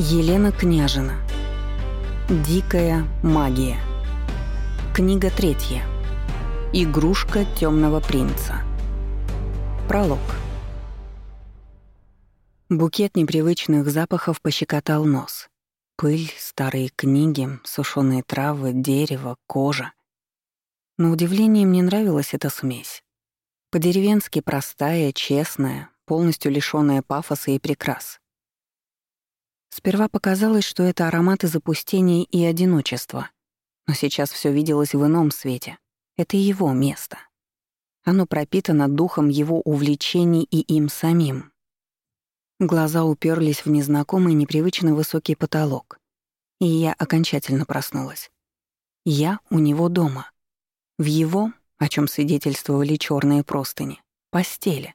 Елена Княжина. Дикая магия. Книга третья. Игрушка темного принца. Пролог. Букет непривычных запахов пощекотал нос. Пыль, старые книги, сушеные травы, дерево, кожа. На удивление мне нравилась эта смесь. По-деревенски простая, честная, полностью лишённая пафоса и прикрас. Сперва показалось, что это ароматы запустения и одиночества. Но сейчас все виделось в ином свете. Это его место. Оно пропитано духом его увлечений и им самим. Глаза уперлись в незнакомый непривычно высокий потолок. И я окончательно проснулась. Я у него дома. В его, о чем свидетельствовали черные простыни, постели.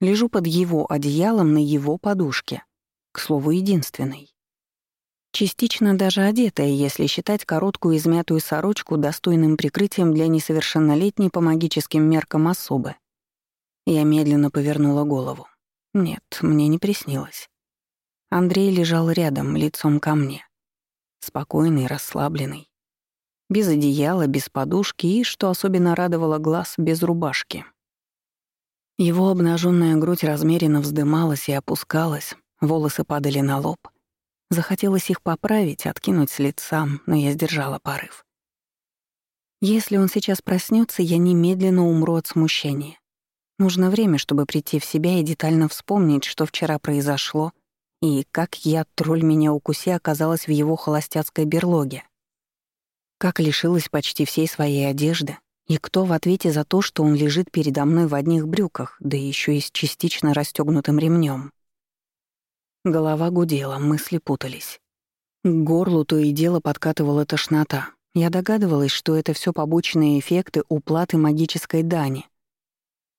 Лежу под его одеялом на его подушке — к слову, единственной. Частично даже одетая, если считать короткую измятую сорочку достойным прикрытием для несовершеннолетней по магическим меркам особы. Я медленно повернула голову. Нет, мне не приснилось. Андрей лежал рядом, лицом ко мне. Спокойный, расслабленный. Без одеяла, без подушки и, что особенно радовало глаз, без рубашки. Его обнаженная грудь размеренно вздымалась и опускалась, Волосы падали на лоб. Захотелось их поправить, откинуть с лица, но я сдержала порыв. Если он сейчас проснется, я немедленно умру от смущения. Нужно время, чтобы прийти в себя и детально вспомнить, что вчера произошло, и как я, тролль меня укуси, оказалась в его холостяцкой берлоге. Как лишилась почти всей своей одежды, и кто в ответе за то, что он лежит передо мной в одних брюках, да еще и с частично расстегнутым ремнем. Голова гудела, мысли путались. К горлу то и дело подкатывала тошнота. Я догадывалась, что это все побочные эффекты уплаты магической дани.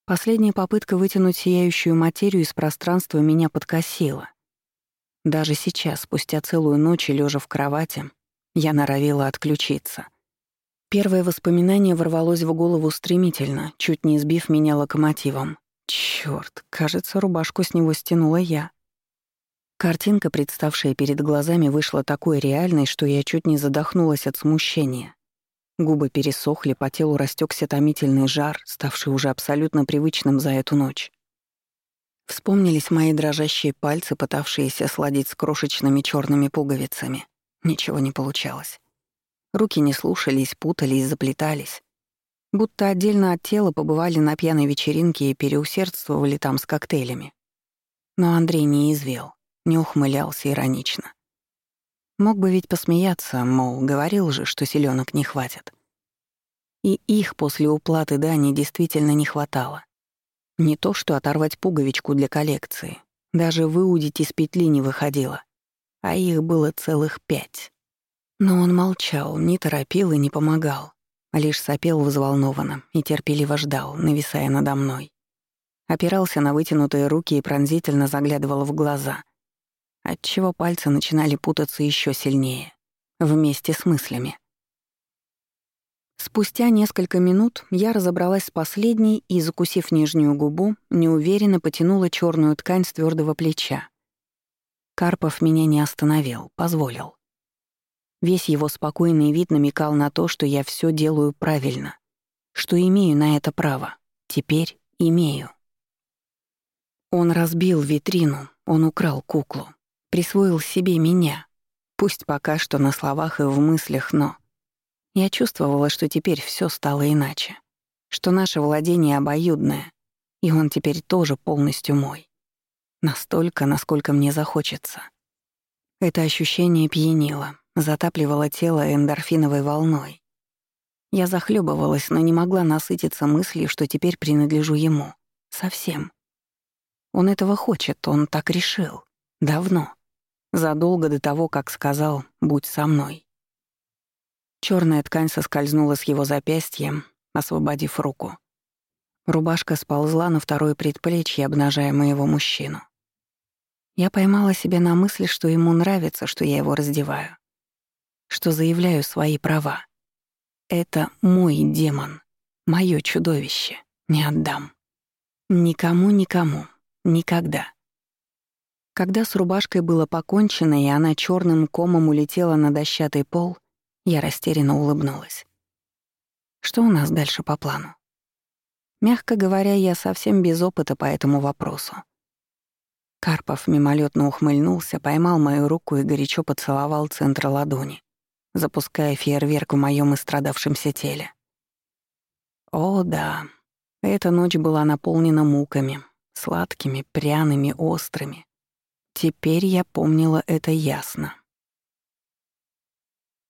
Последняя попытка вытянуть сияющую материю из пространства меня подкосила. Даже сейчас, спустя целую ночь, лежа в кровати, я норовила отключиться. Первое воспоминание ворвалось в голову стремительно, чуть не сбив меня локомотивом. Чёрт, кажется, рубашку с него стянула я. Картинка, представшая перед глазами, вышла такой реальной, что я чуть не задохнулась от смущения. Губы пересохли, по телу растекся томительный жар, ставший уже абсолютно привычным за эту ночь. Вспомнились мои дрожащие пальцы, пытавшиеся сладить с крошечными черными пуговицами. Ничего не получалось. Руки не слушались, путались, заплетались. Будто отдельно от тела побывали на пьяной вечеринке и переусердствовали там с коктейлями. Но Андрей не извел не ухмылялся иронично. Мог бы ведь посмеяться, мол, говорил же, что селенок не хватит. И их после уплаты дани действительно не хватало. Не то что оторвать пуговичку для коллекции, даже выудить из петли не выходило, а их было целых пять. Но он молчал, не торопил и не помогал, лишь сопел взволнованно и терпеливо ждал, нависая надо мной. Опирался на вытянутые руки и пронзительно заглядывал в глаза — отчего пальцы начинали путаться еще сильнее, вместе с мыслями. Спустя несколько минут я разобралась с последней и, закусив нижнюю губу, неуверенно потянула черную ткань с твердого плеча. Карпов меня не остановил, позволил. Весь его спокойный вид намекал на то, что я все делаю правильно, что имею на это право. Теперь имею. Он разбил витрину, он украл куклу присвоил себе меня. Пусть пока что на словах и в мыслях, но... Я чувствовала, что теперь все стало иначе. Что наше владение обоюдное, и он теперь тоже полностью мой. Настолько, насколько мне захочется. Это ощущение пьянило, затапливало тело эндорфиновой волной. Я захлебывалась, но не могла насытиться мыслью, что теперь принадлежу ему. Совсем. Он этого хочет, он так решил. Давно задолго до того, как сказал «будь со мной». Черная ткань соскользнула с его запястья, освободив руку. Рубашка сползла на второе предплечье, обнажая моего мужчину. Я поймала себя на мысли, что ему нравится, что я его раздеваю, что заявляю свои права. Это мой демон, мое чудовище. Не отдам. Никому-никому. Никогда. Когда с рубашкой было покончено, и она черным комом улетела на дощатый пол, я растерянно улыбнулась. Что у нас дальше по плану? Мягко говоря, я совсем без опыта по этому вопросу. Карпов мимолетно ухмыльнулся, поймал мою руку и горячо поцеловал центр ладони, запуская фейерверк в моем истрадавшемся теле. О, да, эта ночь была наполнена муками, сладкими, пряными, острыми. Теперь я помнила это ясно.